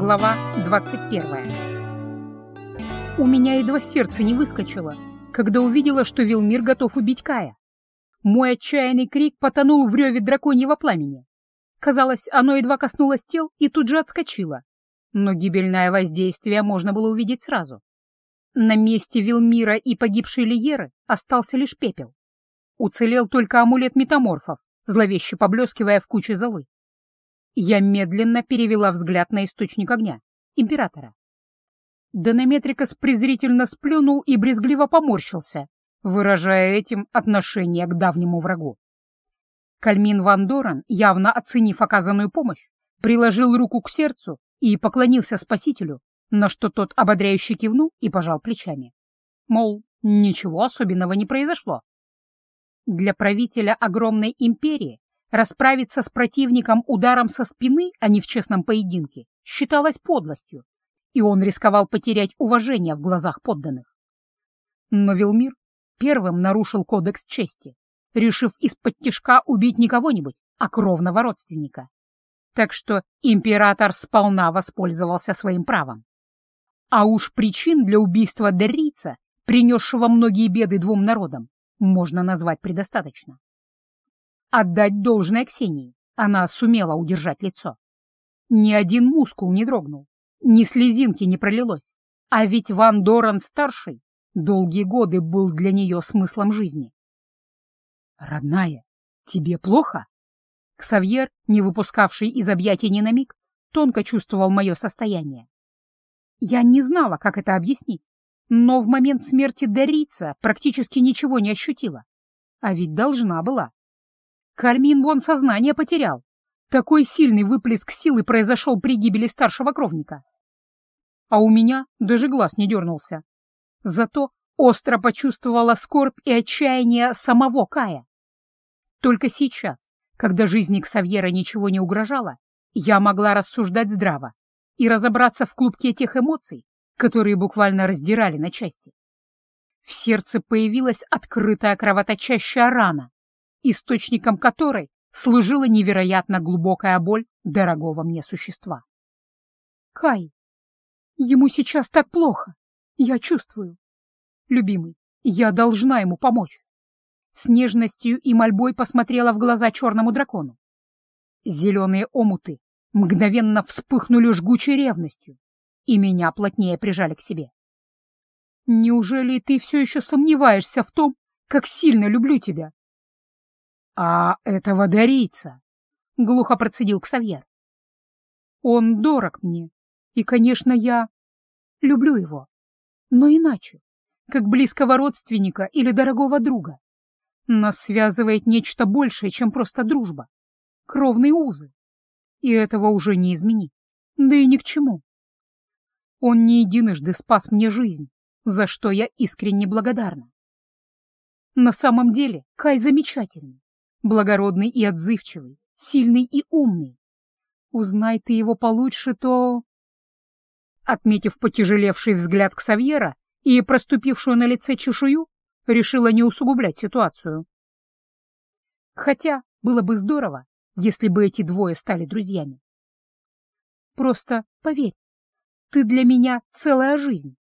Глава 21 У меня едва сердце не выскочило, когда увидела, что Вилмир готов убить Кая. Мой отчаянный крик потонул в реве драконьего пламени. Казалось, оно едва коснулось тел и тут же отскочило. Но гибельное воздействие можно было увидеть сразу. На месте Вилмира и погибшей Лиеры остался лишь пепел. Уцелел только амулет метаморфов, зловеще поблескивая в куче золы. Я медленно перевела взгляд на источник огня, императора. Донометрикос презрительно сплюнул и брезгливо поморщился, выражая этим отношение к давнему врагу. Кальмин Ван Доран, явно оценив оказанную помощь, приложил руку к сердцу и поклонился спасителю, на что тот ободряюще кивнул и пожал плечами. Мол, ничего особенного не произошло. Для правителя огромной империи расправиться с противником ударом со спины, а не в честном поединке, считалось подлостью, и он рисковал потерять уважение в глазах подданных. Но Велмир первым нарушил кодекс чести, решив из-под тишка убить не кого-нибудь, а кровного родственника. Так что император сполна воспользовался своим правом. А уж причин для убийства Деррица, принесшего многие беды двум народам, можно назвать предостаточно. Отдать должное Ксении, она сумела удержать лицо. Ни один мускул не дрогнул, ни слезинки не пролилось, а ведь Ван Доран-старший долгие годы был для нее смыслом жизни. «Родная, тебе плохо?» Ксавьер, не выпускавший из объятий ни на миг, тонко чувствовал мое состояние. Я не знала, как это объяснить, но в момент смерти Дарица практически ничего не ощутила. А ведь должна была. Кальмин вон сознание потерял. Такой сильный выплеск силы произошел при гибели старшего кровника. А у меня даже глаз не дернулся. Зато остро почувствовала скорбь и отчаяние самого Кая. Только сейчас, когда жизни Ксавьера ничего не угрожало, я могла рассуждать здраво и разобраться в клубке тех эмоций, которые буквально раздирали на части. В сердце появилась открытая кровоточащая рана, источником которой служила невероятно глубокая боль дорогого мне существа. Кай, ему сейчас так плохо, я чувствую. Любимый, я должна ему помочь. С нежностью и мольбой посмотрела в глаза черному дракону. Зеленые омуты мгновенно вспыхнули жгучей ревностью, и меня плотнее прижали к себе. Неужели ты все еще сомневаешься в том, как сильно люблю тебя? — А этого дарийца, — глухо процедил Ксавьер. — Он дорог мне, и, конечно, я люблю его, но иначе, как близкого родственника или дорогого друга. Нас связывает нечто большее, чем просто дружба, кровные узы, и этого уже не изменить, да и ни к чему. Он не единожды спас мне жизнь, за что я искренне благодарна. На самом деле Кай замечательный, благородный и отзывчивый, сильный и умный. Узнай ты его получше, то... Отметив потяжелевший взгляд Ксавьера и проступившую на лице чешую, решила не усугублять ситуацию. Хотя было бы здорово, если бы эти двое стали друзьями. Просто поверь, ты для меня целая жизнь.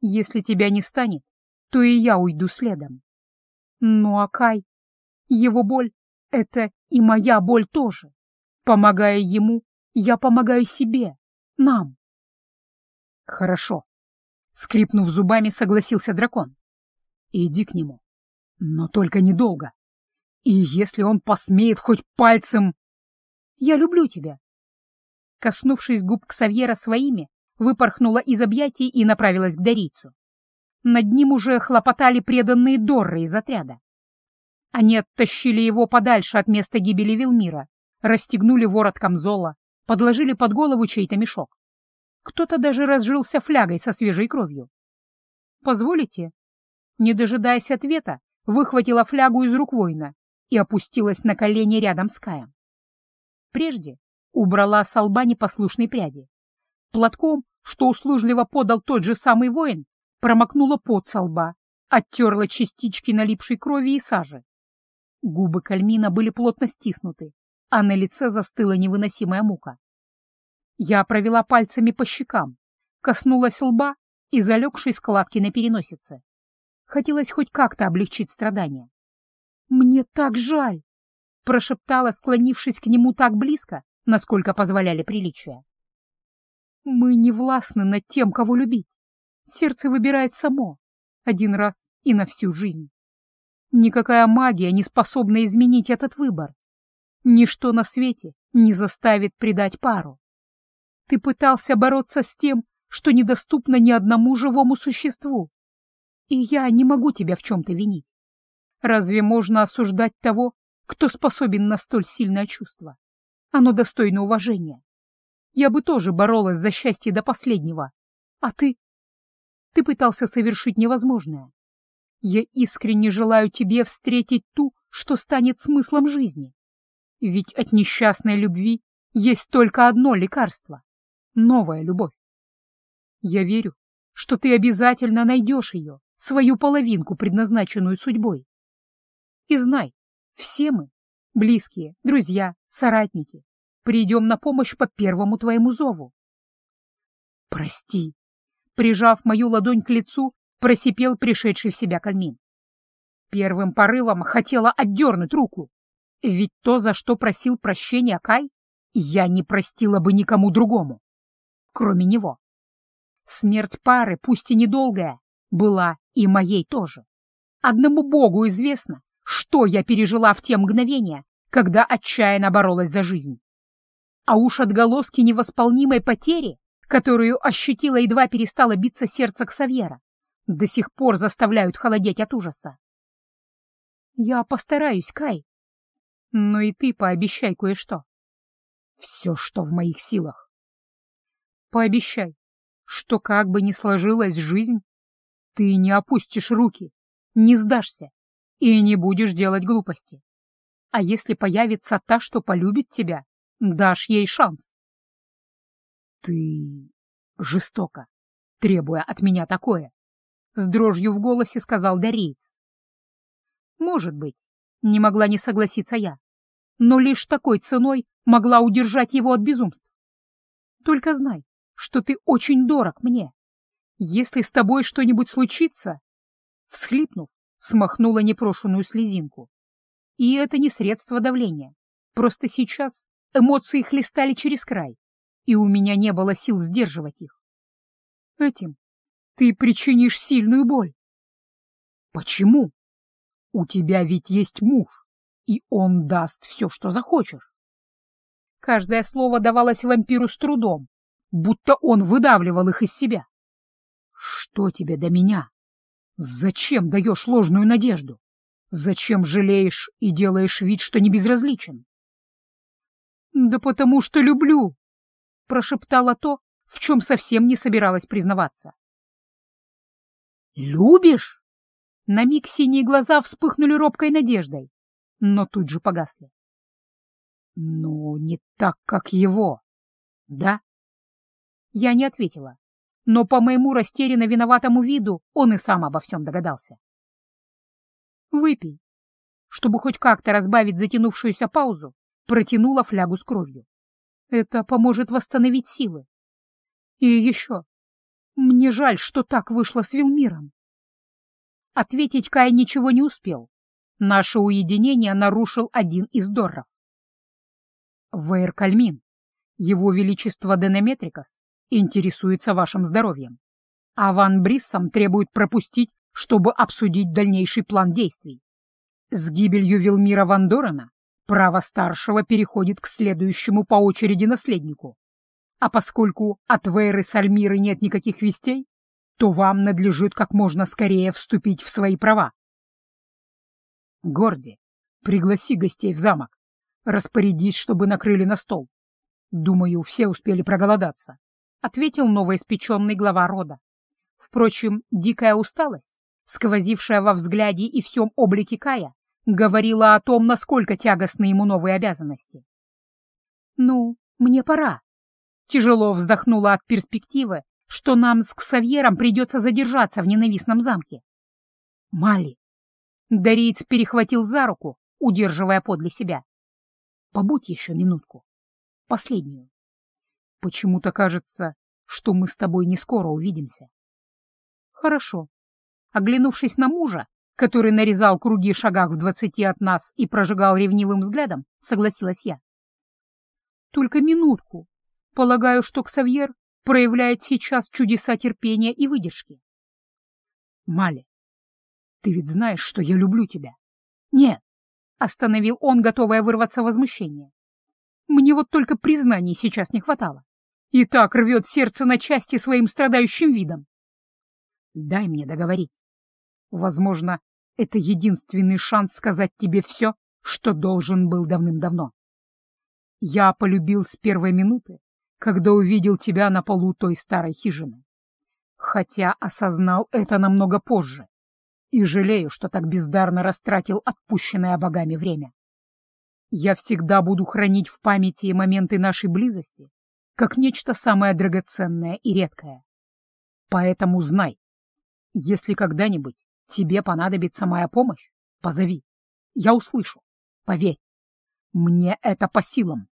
Если тебя не станет, то и я уйду следом. Ну а Кай, его боль — это и моя боль тоже. Помогая ему, я помогаю себе, нам. Хорошо. Скрипнув зубами, согласился дракон. Иди к нему. Но только недолго. И если он посмеет хоть пальцем... Я люблю тебя. Коснувшись губ Ксавьера своими, выпорхнула из объятий и направилась к Дарицу. Над ним уже хлопотали преданные Дорры из отряда. Они оттащили его подальше от места гибели Вилмира, расстегнули ворот камзола, подложили под голову чей-то мешок. Кто-то даже разжился флягой со свежей кровью. «Позволите?» Не дожидаясь ответа, выхватила флягу из рук воина и опустилась на колени рядом с Каем. Прежде убрала с лба непослушной пряди. Платком что услужливо подал тот же самый воин, промокнула пот со лба, оттерла частички налипшей крови и сажи. Губы Кальмина были плотно стиснуты, а на лице застыла невыносимая мука. Я провела пальцами по щекам, коснулась лба и залегшей складки на переносице. Хотелось хоть как-то облегчить страдания. «Мне так жаль!» — прошептала, склонившись к нему так близко, насколько позволяли приличия. «Мы не властны над тем, кого любить. Сердце выбирает само, один раз и на всю жизнь. Никакая магия не способна изменить этот выбор. Ничто на свете не заставит предать пару. Ты пытался бороться с тем, что недоступно ни одному живому существу. И я не могу тебя в чем-то винить. Разве можно осуждать того, кто способен на столь сильное чувство? Оно достойно уважения. Я бы тоже боролась за счастье до последнего. А ты? Ты пытался совершить невозможное. Я искренне желаю тебе встретить ту, что станет смыслом жизни. Ведь от несчастной любви есть только одно лекарство — новая любовь. Я верю, что ты обязательно найдешь ее, свою половинку, предназначенную судьбой. И знай, все мы, близкие, друзья, соратники, придем на помощь по первому твоему зову. Прости, прижав мою ладонь к лицу, просипел пришедший в себя Кальмин. Первым порывом хотела отдернуть руку, ведь то, за что просил прощения Кай, я не простила бы никому другому, кроме него. Смерть пары, пусть и недолгая, была и моей тоже. Одному Богу известно, что я пережила в те мгновения, когда отчаянно боролась за жизнь. А уж отголоски невосполнимой потери, которую ощутила едва перестало биться сердце Ксавьера, до сих пор заставляют холодеть от ужаса. Я постараюсь, Кай. Но и ты пообещай кое-что. Все, что в моих силах. Пообещай, что как бы ни сложилась жизнь, ты не опустишь руки, не сдашься и не будешь делать глупости. А если появится та, что полюбит тебя, дашь ей шанс. Ты жестоко, требуя от меня такое, с дрожью в голосе сказал Дарейц. Может быть, не могла не согласиться я, но лишь такой ценой могла удержать его от безумств. Только знай, что ты очень дорог мне, если с тобой что-нибудь случится...» Всхлипнув, смахнула непрошенную слезинку. И это не средство давления. Просто сейчас эмоции хлестали через край, и у меня не было сил сдерживать их. Этим ты причинишь сильную боль. Почему? У тебя ведь есть муж, и он даст все, что захочешь. Каждое слово давалось вампиру с трудом, будто он выдавливал их из себя. Что тебе до меня? Зачем даешь ложную надежду? Зачем жалеешь и делаешь вид, что не безразличен? Да потому что люблю, прошептала то, в чем совсем не собиралась признаваться. Любишь? На миг синие глаза вспыхнули робкой надеждой, но тут же погасли. Ну, не так, как его. Да? Я не ответила, но по моему растерянно виноватому виду он и сам обо всем догадался. «Выпей». Чтобы хоть как-то разбавить затянувшуюся паузу, протянула флягу с кровью. Это поможет восстановить силы. И еще. Мне жаль, что так вышло с Вилмиром. Ответить Кай ничего не успел. Наше уединение нарушил один из дорров. Вейр Кальмин, его величество Денеметрикас, интересуется вашим здоровьем. А Ван Бриссом требует пропустить, чтобы обсудить дальнейший план действий. С гибелью Вилмира Ван Дорена право старшего переходит к следующему по очереди наследнику. А поскольку от Вейры Сальмиры нет никаких вестей, то вам надлежит как можно скорее вступить в свои права. Горди, пригласи гостей в замок. Распорядись, чтобы накрыли на стол. Думаю, все успели проголодаться. — ответил новоиспеченный глава рода. Впрочем, дикая усталость, сквозившая во взгляде и всем облике Кая, говорила о том, насколько тягостны ему новые обязанности. «Ну, мне пора», — тяжело вздохнула от перспективы, что нам с Ксавьером придется задержаться в ненавистном замке. «Мали!» Дариец перехватил за руку, удерживая подле себя. «Побудь еще минутку. Последнюю. Почему-то кажется, что мы с тобой не скоро увидимся. Хорошо. Оглянувшись на мужа, который нарезал круги шагах в двадцати от нас и прожигал ревнивым взглядом, согласилась я. Только минутку. Полагаю, что Ксавьер проявляет сейчас чудеса терпения и выдержки. Мали, ты ведь знаешь, что я люблю тебя. Нет, остановил он, готовая вырваться возмущение. Мне вот только признаний сейчас не хватало. И так рвет сердце на части своим страдающим видом. Дай мне договорить. Возможно, это единственный шанс сказать тебе все, что должен был давным-давно. Я полюбил с первой минуты, когда увидел тебя на полу той старой хижины. Хотя осознал это намного позже. И жалею, что так бездарно растратил отпущенное богами время. Я всегда буду хранить в памяти моменты нашей близости, как нечто самое драгоценное и редкое. Поэтому знай, если когда-нибудь тебе понадобится моя помощь, позови. Я услышу. Поверь, мне это по силам.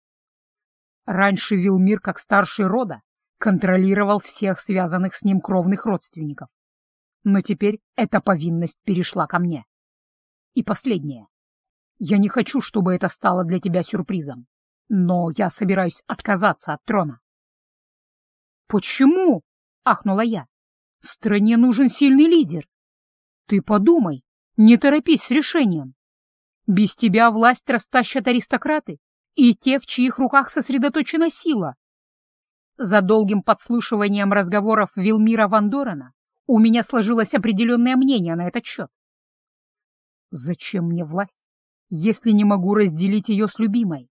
Раньше Вилмир, как старший рода, контролировал всех связанных с ним кровных родственников. Но теперь эта повинность перешла ко мне. И последнее. Я не хочу, чтобы это стало для тебя сюрпризом, но я собираюсь отказаться от трона. «Почему?» — ахнула я. «Стране нужен сильный лидер. Ты подумай, не торопись с решением. Без тебя власть растащат аристократы и те, в чьих руках сосредоточена сила. За долгим подслушиванием разговоров Вилмира Вандорена у меня сложилось определенное мнение на этот счет. Зачем мне власть, если не могу разделить ее с любимой?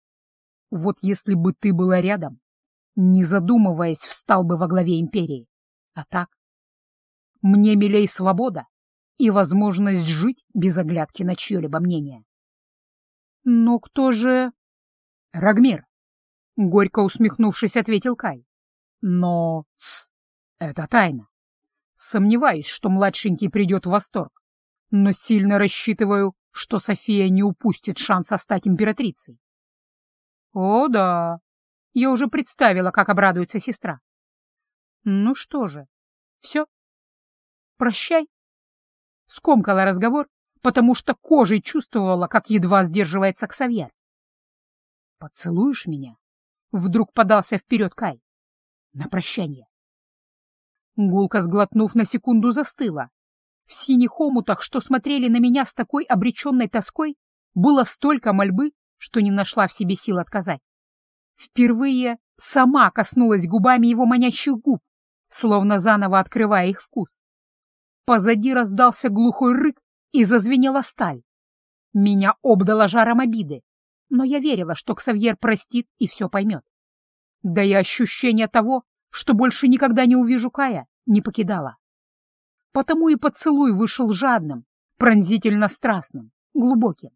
Вот если бы ты была рядом, не задумываясь, встал бы во главе империи. А так? Мне милей свобода и возможность жить без оглядки на чье-либо мнение. Но кто же... Рагмир, — горько усмехнувшись, ответил Кай. Но... Тс, это тайна. Сомневаюсь, что младшенький придет в восторг, но сильно рассчитываю, что София не упустит шанса стать императрицей. О, да, я уже представила, как обрадуется сестра. Ну что же, все. Прощай. Скомкала разговор, потому что кожей чувствовала, как едва сдерживается Ксавьер. «Поцелуешь меня?» Вдруг подался вперед Кай. «На прощание». Гулка, сглотнув на секунду, застыла. В синих омутах, что смотрели на меня с такой обреченной тоской, было столько мольбы, что не нашла в себе сил отказать. Впервые сама коснулась губами его манящих губ, словно заново открывая их вкус. Позади раздался глухой рык и зазвенела сталь. Меня обдало жаром обиды, но я верила, что Ксавьер простит и все поймет. Да и ощущение того, что больше никогда не увижу Кая, не покидало. Потому и поцелуй вышел жадным, пронзительно страстным, глубоким.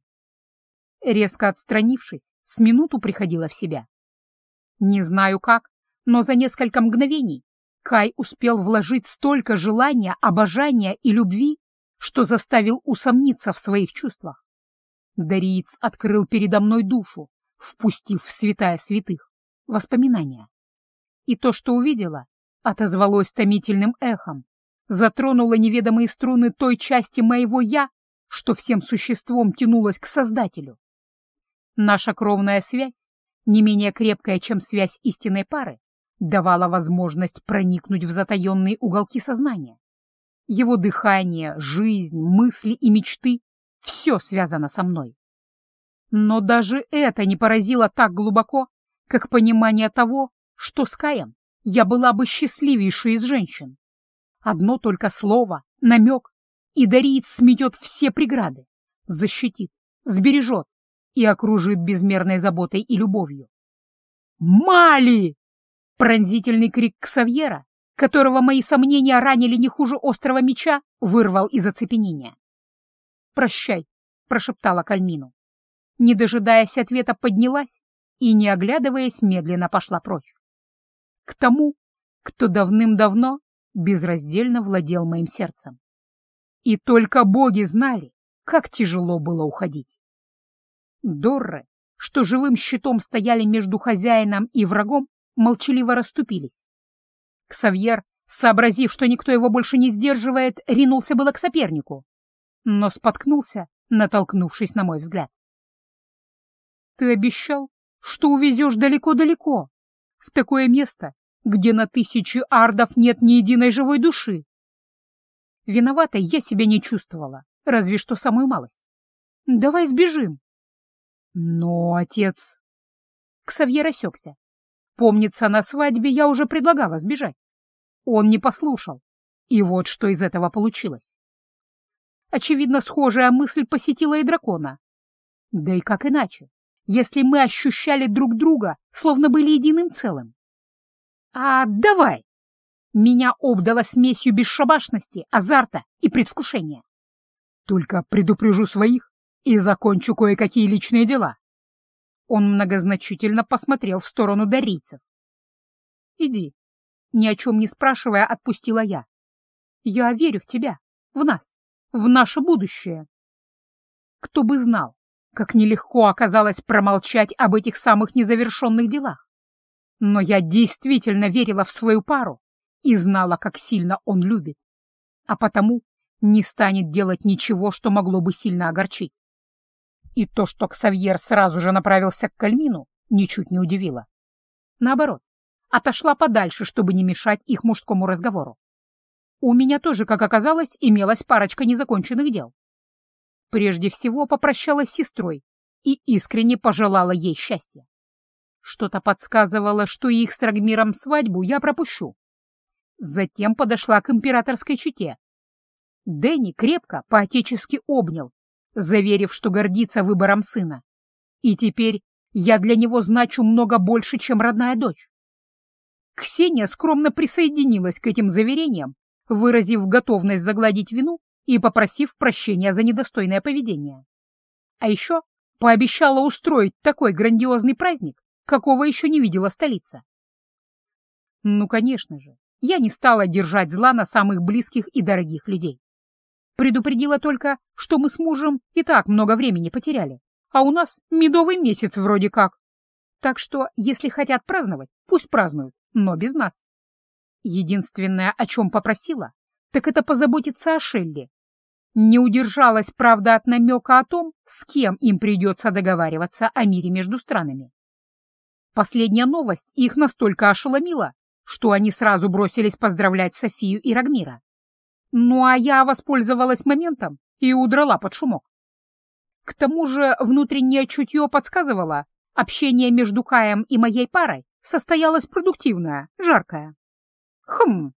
Резко отстранившись, с минуту приходила в себя. Не знаю как, но за несколько мгновений Кай успел вложить столько желания, обожания и любви, что заставил усомниться в своих чувствах. Дариец открыл передо мной душу, впустив в святая святых воспоминания. И то, что увидела, отозвалось томительным эхом, затронуло неведомые струны той части моего «я», что всем существом тянулось к Создателю. Наша кровная связь, не менее крепкая, чем связь истинной пары, давала возможность проникнуть в затаенные уголки сознания. Его дыхание, жизнь, мысли и мечты — все связано со мной. Но даже это не поразило так глубоко, как понимание того, что с Каем я была бы счастливейшей из женщин. Одно только слово, намек, и Дариец сметет все преграды, защитит, сбережет и окружит безмерной заботой и любовью. «Мали!» — пронзительный крик Ксавьера, которого мои сомнения ранили не хуже острого меча, вырвал из оцепенения. «Прощай», — прошептала Кальмину. Не дожидаясь ответа, поднялась и, не оглядываясь, медленно пошла прочь. К тому, кто давным-давно безраздельно владел моим сердцем. И только боги знали, как тяжело было уходить. Дорры, что живым щитом стояли между хозяином и врагом, молчаливо расступились. Ксавьер, сообразив, что никто его больше не сдерживает, ринулся было к сопернику, но споткнулся, натолкнувшись на мой взгляд. «Ты обещал, что увезешь далеко-далеко, в такое место, где на тысячи ардов нет ни единой живой души. Виноватой я себя не чувствовала, разве что самую малость. Давай сбежим. Но, отец... Ксавьер осекся. Помнится, на свадьбе я уже предлагала сбежать. Он не послушал. И вот что из этого получилось. Очевидно, схожая мысль посетила и дракона. Да и как иначе, если мы ощущали друг друга, словно были единым целым? А давай! Меня обдало смесью бесшабашности, азарта и предвкушения. Только предупрежу своих и закончу кое-какие личные дела. Он многозначительно посмотрел в сторону дарийцев. «Иди», — ни о чем не спрашивая, отпустила я. «Я верю в тебя, в нас, в наше будущее». Кто бы знал, как нелегко оказалось промолчать об этих самых незавершенных делах. Но я действительно верила в свою пару и знала, как сильно он любит, а потому не станет делать ничего, что могло бы сильно огорчить. И то, что Ксавьер сразу же направился к Кальмину, ничуть не удивило. Наоборот, отошла подальше, чтобы не мешать их мужскому разговору. У меня тоже, как оказалось, имелась парочка незаконченных дел. Прежде всего попрощалась с сестрой и искренне пожелала ей счастья. Что-то подсказывало, что их с Рагмиром свадьбу я пропущу. Затем подошла к императорской чете. Дэнни крепко, поотечески обнял, заверив, что гордится выбором сына. И теперь я для него значу много больше, чем родная дочь. Ксения скромно присоединилась к этим заверениям, выразив готовность загладить вину и попросив прощения за недостойное поведение. А еще пообещала устроить такой грандиозный праздник, какого еще не видела столица. Ну, конечно же, я не стала держать зла на самых близких и дорогих людей. Предупредила только, что мы с мужем и так много времени потеряли, а у нас медовый месяц вроде как. Так что, если хотят праздновать, пусть празднуют, но без нас. Единственное, о чем попросила, так это позаботиться о Шелли. Не удержалась, правда, от намека о том, с кем им придется договариваться о мире между странами. Последняя новость их настолько ошеломила, что они сразу бросились поздравлять Софию и Рагмира. Ну а я воспользовалась моментом и удрала под шумок. К тому же внутреннее чутье подсказывало, общение между Каем и моей парой состоялось продуктивное, жаркое. Хм,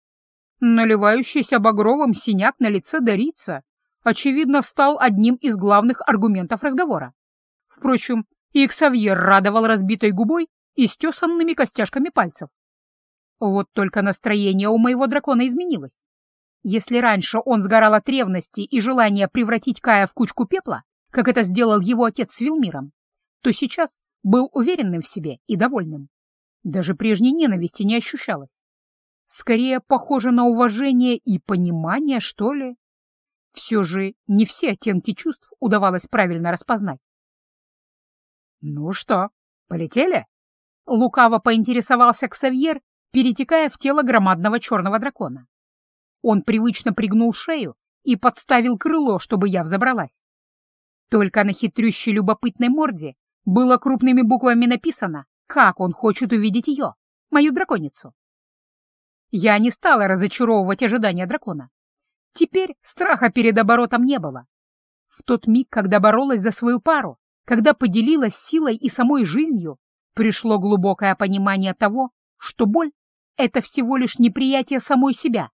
наливающийся багровым синяк на лице Дарица, очевидно, стал одним из главных аргументов разговора. Впрочем, и Ксавьер радовал разбитой губой и стесанными костяшками пальцев. Вот только настроение у моего дракона изменилось. Если раньше он сгорал от ревности и желания превратить Кая в кучку пепла, как это сделал его отец с Вилмиром, то сейчас был уверенным в себе и довольным. Даже прежней ненависти не ощущалось. Скорее похоже на уважение и понимание, что ли. Все же не все оттенки чувств удавалось правильно распознать. «Ну что, полетели?» Лукаво поинтересовался Ксавьер, перетекая в тело громадного черного дракона. Он привычно пригнул шею и подставил крыло, чтобы я взобралась. Только на хитрющей любопытной морде было крупными буквами написано, как он хочет увидеть ее, мою драконицу. Я не стала разочаровывать ожидания дракона. Теперь страха перед оборотом не было. В тот миг, когда боролась за свою пару, когда поделилась силой и самой жизнью, пришло глубокое понимание того, что боль это всего лишь неприятие самой себя,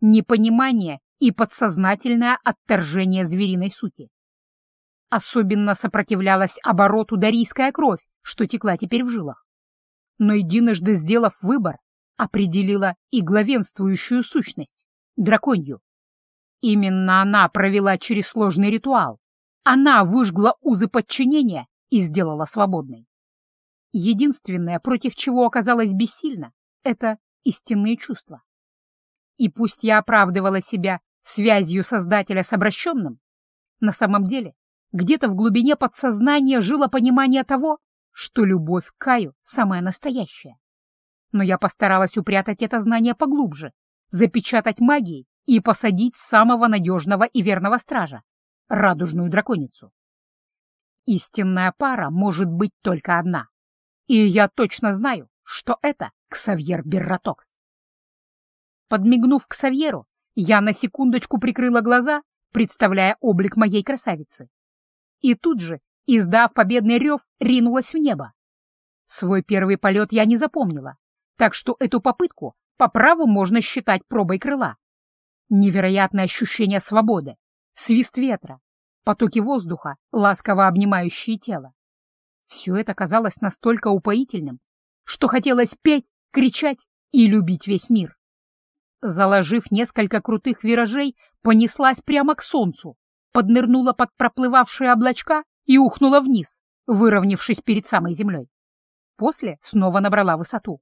непонимание и подсознательное отторжение звериной сути. Особенно сопротивлялась обороту дарийская кровь, что текла теперь в жилах. Но единожды сделав выбор, определила и главенствующую сущность — драконью. Именно она провела через сложный ритуал. Она выжгла узы подчинения и сделала свободной. Единственное, против чего оказалась бессильна, это истинные чувства. И пусть я оправдывала себя связью Создателя с обращенным, на самом деле где-то в глубине подсознания жило понимание того, что любовь к Каю самая настоящая. Но я постаралась упрятать это знание поглубже, запечатать магией и посадить самого надежного и верного стража — радужную драконицу. Истинная пара может быть только одна, и я точно знаю, что это Ксавьер Берратокс. Подмигнув к Савьеру, я на секундочку прикрыла глаза, представляя облик моей красавицы. И тут же, издав победный рев, ринулась в небо. Свой первый полет я не запомнила, так что эту попытку по праву можно считать пробой крыла. Невероятное ощущение свободы, свист ветра, потоки воздуха, ласково обнимающие тело. Все это казалось настолько упоительным, что хотелось петь, кричать и любить весь мир. Заложив несколько крутых виражей, понеслась прямо к солнцу, поднырнула под проплывавшие облачка и ухнула вниз, выровнявшись перед самой землей. После снова набрала высоту.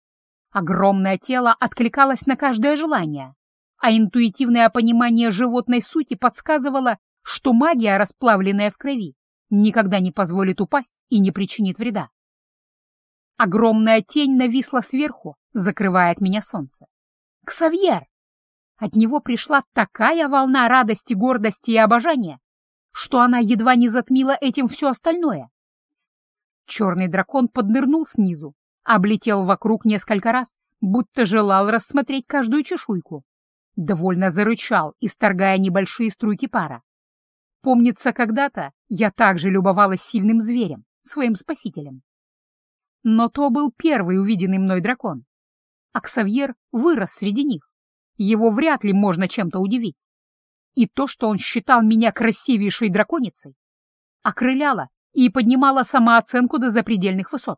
Огромное тело откликалось на каждое желание, а интуитивное понимание животной сути подсказывало, что магия, расплавленная в крови, никогда не позволит упасть и не причинит вреда. Огромная тень нависла сверху, закрывая от меня солнце. Ксавьер! От него пришла такая волна радости, гордости и обожания, что она едва не затмила этим все остальное. Черный дракон поднырнул снизу, облетел вокруг несколько раз, будто желал рассмотреть каждую чешуйку. Довольно зарычал, исторгая небольшие струйки пара. Помнится, когда-то я также любовалась сильным зверем, своим спасителем. Но то был первый увиденный мной дракон а Ксавьер вырос среди них. Его вряд ли можно чем-то удивить. И то, что он считал меня красивейшей драконицей, окрыляло и поднимало самооценку до запредельных высот.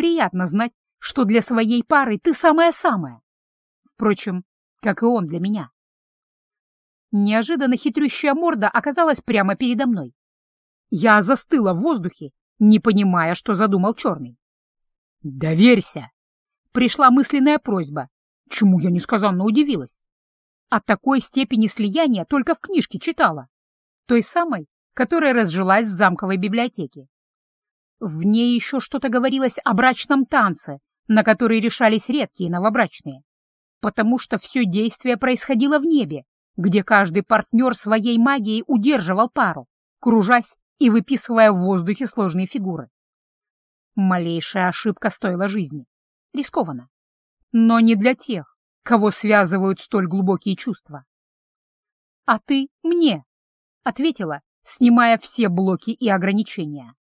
Приятно знать, что для своей пары ты самая-самая. Впрочем, как и он для меня. Неожиданно хитрющая морда оказалась прямо передо мной. Я застыла в воздухе, не понимая, что задумал черный. «Доверься!» пришла мысленная просьба, чему я несказанно удивилась. О такой степени слияния только в книжке читала, той самой, которая разжилась в замковой библиотеке. В ней еще что-то говорилось о брачном танце, на который решались редкие новобрачные, потому что все действие происходило в небе, где каждый партнер своей магией удерживал пару, кружась и выписывая в воздухе сложные фигуры. Малейшая ошибка стоила жизни рискованно. Но не для тех, кого связывают столь глубокие чувства. «А ты мне», — ответила, снимая все блоки и ограничения.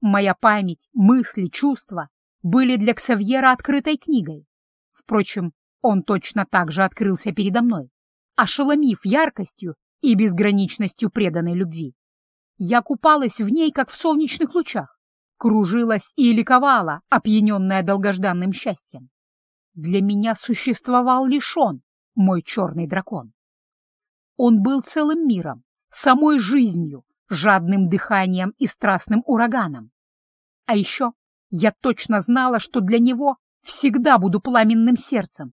Моя память, мысли, чувства были для Ксавьера открытой книгой. Впрочем, он точно так же открылся передо мной, ошеломив яркостью и безграничностью преданной любви. Я купалась в ней, как в солнечных лучах, кружилась и ликовала, опьяненная долгожданным счастьем. Для меня существовал лишь он, мой черный дракон. Он был целым миром, самой жизнью, жадным дыханием и страстным ураганом. А еще я точно знала, что для него всегда буду пламенным сердцем,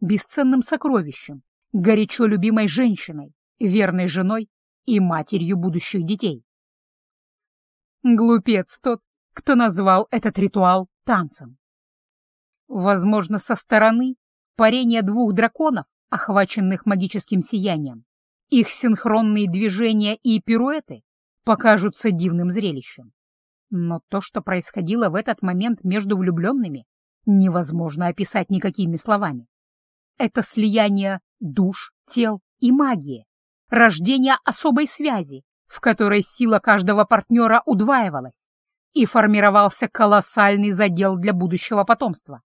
бесценным сокровищем, горячо любимой женщиной, верной женой и матерью будущих детей. Глупец тот, кто назвал этот ритуал танцем. Возможно, со стороны парение двух драконов, охваченных магическим сиянием, их синхронные движения и пируэты покажутся дивным зрелищем. Но то, что происходило в этот момент между влюбленными, невозможно описать никакими словами. Это слияние душ, тел и магии, рождение особой связи, в которой сила каждого партнера удваивалась, и формировался колоссальный задел для будущего потомства.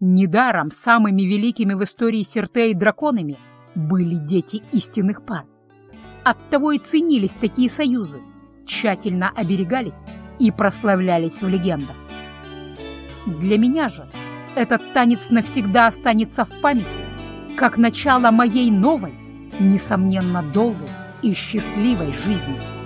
Недаром самыми великими в истории Сертеи драконами были дети истинных пар. Оттого и ценились такие союзы, тщательно оберегались и прославлялись в легендах. Для меня же этот танец навсегда останется в памяти, как начало моей новой, несомненно долгой и счастливой жизни.